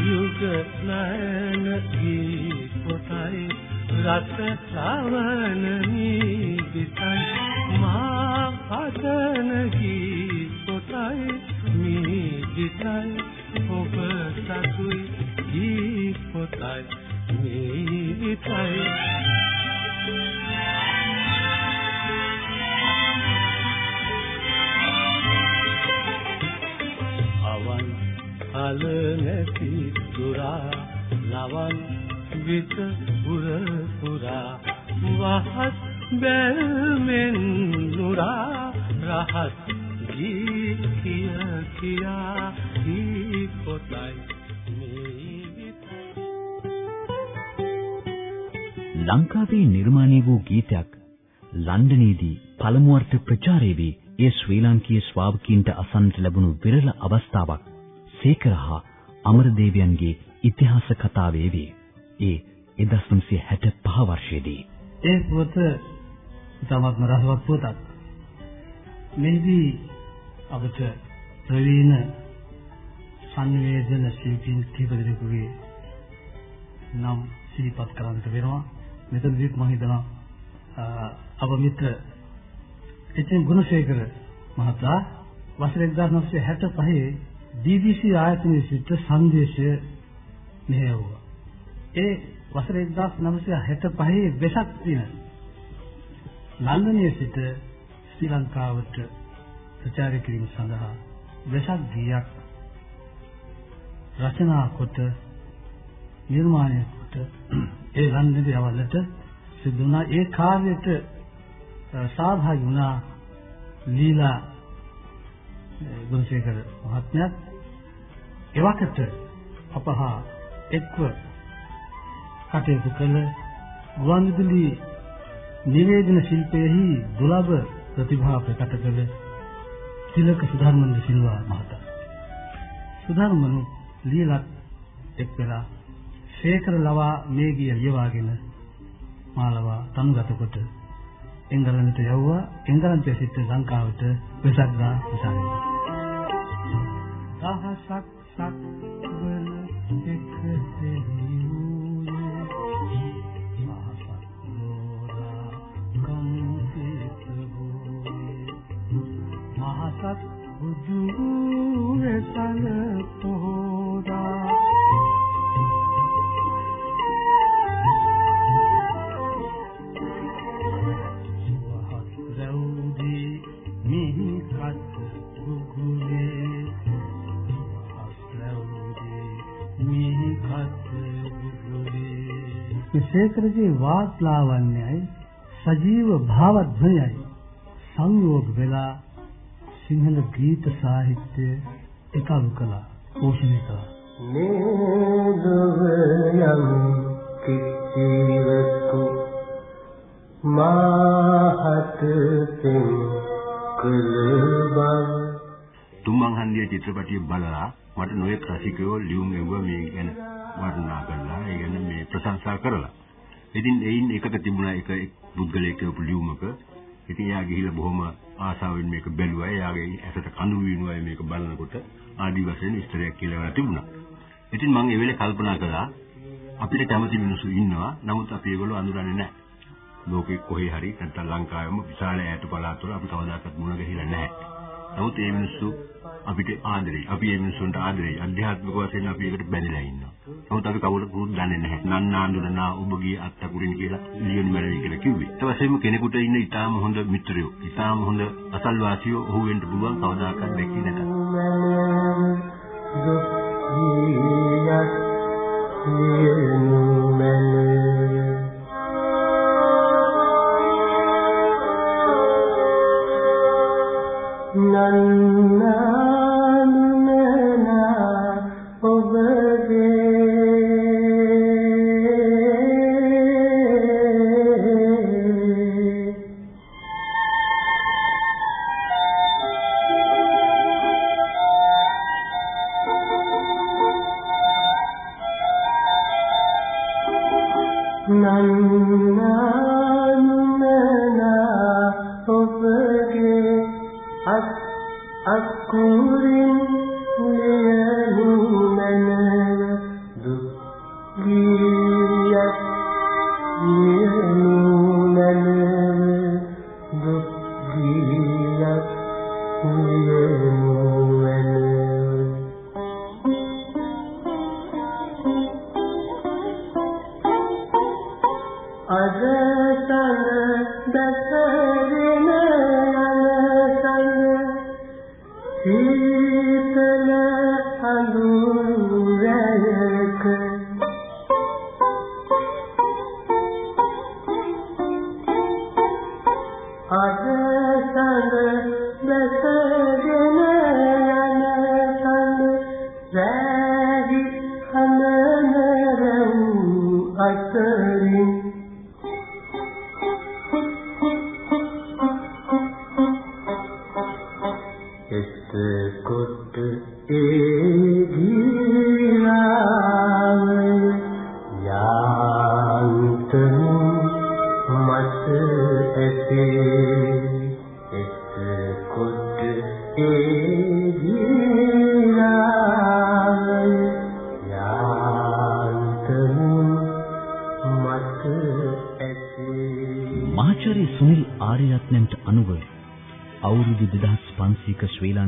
යුග නයන ගී පොතයි. රස ශ්‍රවණ නීදිතයි මා පදන ගී පොතයි. නීදිතයි ඔබ සතුයි ගී පොතයි. නීදිතයි අවන් අල නැති දුරා ලවන් විත පුර පුරා වහත් බැල්මෙන් නුරා රහත් ගී කිය කියා හි පොතයි ලංකාවේ නිර්මාණය වූ ගීතයක් ලන්ඩනයේදී පළමු වරට ප්‍රචාරය වී ඒ ශ්‍රී ලාංකීය ශ්‍රාවකීන්ට අසන්නට ලැබුණු විරල අවස්ථාවක් සේකරහා අමරදේවයන්ගේ ඉතිහාස කතාවේ වේ. ඒ 1965 වර්ෂයේදී ඒ පොත ඉතාමත්ම රසවත් පොතක්. මෙහිදී අපට ප්‍රවීණ සංවේදන ශිල්පීන් කිහිප දෙනෙකුගේ නම් සිහිපත් කරන්නට වෙනවා. මෙතනදීත් මම හිතනවා අප මිත්‍ර එච්.එම්. ගුණසේකර මහතා වසර 1965 BBC ආයතනයේ සිට සංදේශය මෙහෙයවුවා. ඒ වසර 1965 වෙසක් දින ලන්ඩනයේ සිට ශ්‍රී ලංකාවට ප්‍රචාරය කිරීම සඳහා වෙසක් ගීයක් රචනා කොට නිර්මාණය කොට ඒ ලන්දනයේ යවලට සිදු වුණා ඒ කාර්යයට සහභාගී වුණා ලීලා ගුණසේකර මහත්මයාත් එවකට අපහා එක්ව කටයුතු කළ ගුවන්විදුලි නිවේදන ශිල්පයෙහි දුලබ ප්‍රතිභා ප්‍රකට කළ තිලක සුධර්මන්ද සිල්වා මහතා. සුධර්මනු ලීලත් එක් වෙලා ශේකර ලවා මේ ගිය ලියවාගෙන මාලවා තනුගත කොට එංගලන්තයට යවුවා එංගලන්තයේ සිට ලංකාවට වෙසක් දා විසාරේ. දහසක් සක් වල එක් දෙවියෝ මහසත් ලෝරා කම්පිත මහසත් බුදු වෙසල ශේඛරගේ වාත් ලාවන්‍යයි සජීව භාවධ්වයයි සංයෝග වෙලා සිංහල ගීත සාහිත්‍ය එකලු කළා පෝෂණය කළා. නේදවයම් කිසිවකු මාහත පෙම් කළබව තුම්මන් හන්දිය චිත්‍රපටිය බලලා මට නොයෙක් රසිකයෝ ලියුම් එවුවා මේ ගැන වර්ණනා කරලා ඒ ගැන මේ ප්‍රශංසා කරලා. ඉතින් එයින් එකක තිබුණා එක පුද්ගලයෙක් කියපු ලියුමක. ඉතින් එයා ගිහිල්ලා බොහොම ආසාවෙන් මේක බැලුවා. එයාගේ ඇසට කඳුළු විනුවා මේක බලනකොට ආදි වශයෙන් විස්තරයක් කියලා තිබුණා. ඉතින් මම ඒ වෙලේ කල්පනා කළා අපිට කැමති මිනිස්සු ඉන්නවා. නමුත් අපි ඒගොල්ලෝ අඳුරන්නේ නැහැ. ලෝකෙ කොහේ හරි නැත්නම් ලංකාවෙම විශාල ඈත පළාත්වල අපි කවදාකවත් මුණ ගැහිලා නැහැ. නමුත් මේ මිනිස්සු අපිට ආදරේ. අපි මේ මිනිස්සුන්ට ආදරේ. අධ්‍යාත්මික වශයෙන් අපි ඒකට බැඳලා ඉන්නවා. නමුත් අපි කවුරුත් දන්නේ නැහැ. නන්නාඳුනනා ඔබගේ අත්තකුරින් කියලා ලියන මැරවි කියලා කිව්වේ. ඊට පස්සේම කෙනෙකුට ඉන්න ඊටාම හොඳ මිත්‍රයෝ, ඊටාම හොඳ අසල්වාසියෝ ඔහු වෙන්න පුළුවන් කවදාකවත් දැක්කේ නැත. නන්නානුමනා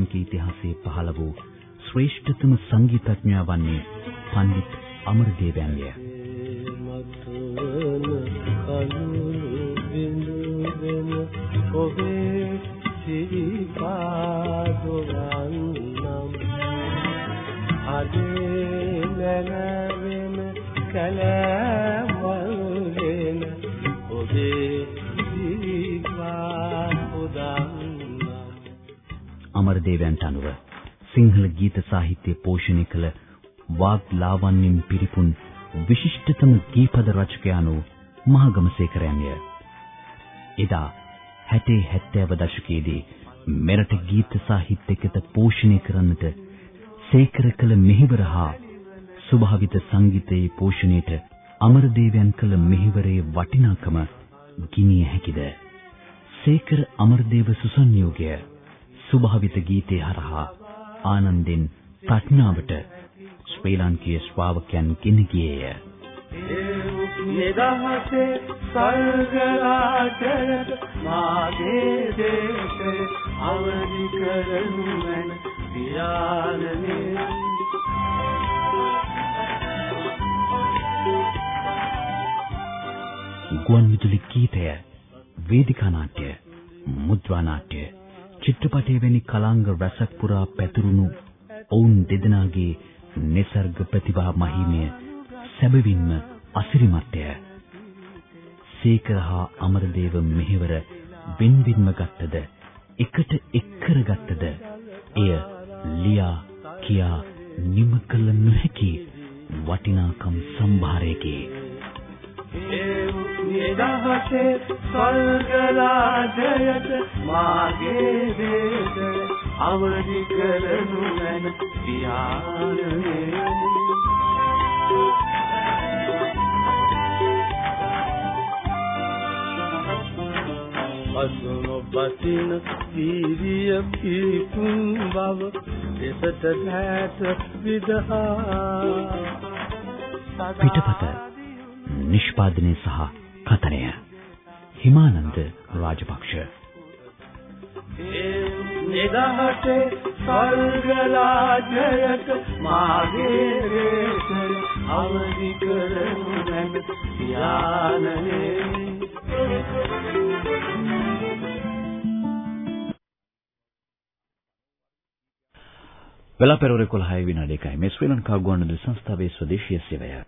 ශ්‍රී ලාංකීය ඉතිහාසයේ පහළ වූ ශ්‍රේෂ්ඨතම සංගීතඥයා වන්නේ පණ්ඩිත් අමරදේවයන්ය. මතුවන කඳුළු බිඳුගෙන ඔබේ සිරිපාදොරන්නම් වාග් ලාවන්‍යම් පිරිපුන් විශිෂ්ටතම ගීපද රචකයාණෝ මහගමසේකරයන්ය. එදා 60 70 දශකයේදී මෙරට ගීත සාහිත්‍යකත පෝෂණය කරන්නට සේකර කළ මෙහෙවර හා ස්වභාවිත සංගීතයේ පෝෂණයට අමරදේවයන් කළ මෙහෙවරේ වටිනාකම ගිනිය හැකිද? සේකර අමරදේව සුසංයෝගය ස්වභාවිත ගීතේ හරහා ආනන්දෙන් ප්‍රඥාවට ශ්‍රී ලාංකීය ශ්‍රාවකයන් ගෙන ගියේය. නිදහසේ සල්ගරාජයට මාගේ දේශය අවදි කරනු මැන පියාණනේ ගුවන් විදුලි ගීතය, වේදිකා නාට්‍ය, මුද්‍රා නාට්‍ය, චිත්‍රපටය වැනි කලාංග රසක් පුරා පැතුරුණු ඔවුන් දෙදෙනාගේ નિસર્ગ ප්‍රතිභා මහිමය සැබවින්ම අසිරිමත්ය. සීකර හා අමරදේව මෙහෙවර බින්බින්ම ගත්තද එකට එක් කරගත්තද එය ලියා කියා නිම කළ නොහැකි වටිනාකම් සම්භාරයකි. නිදහසේ ස්වර්ගරාජයට මාගේ දේශය අවදි කරනු මැන පියාණනේ. අසුන බසින වීරිය පිපුන් බව දෙසට දැට විදහා. පිටපත නිෂ්පාදනය සහ කතනය හිමානන්ද රාජපක්ෂ නිදහසේ ස්වර්ගලාජයට මාගේ දේශය අවදි කරනු මැන පියාණනේ වෙලා පෙරවරු 11 විනාඩි 1යි මේ ශ්‍රී ලංකා ගුවන්විදුලි සංස්ථාවේ ස්වදේශීය සේවය.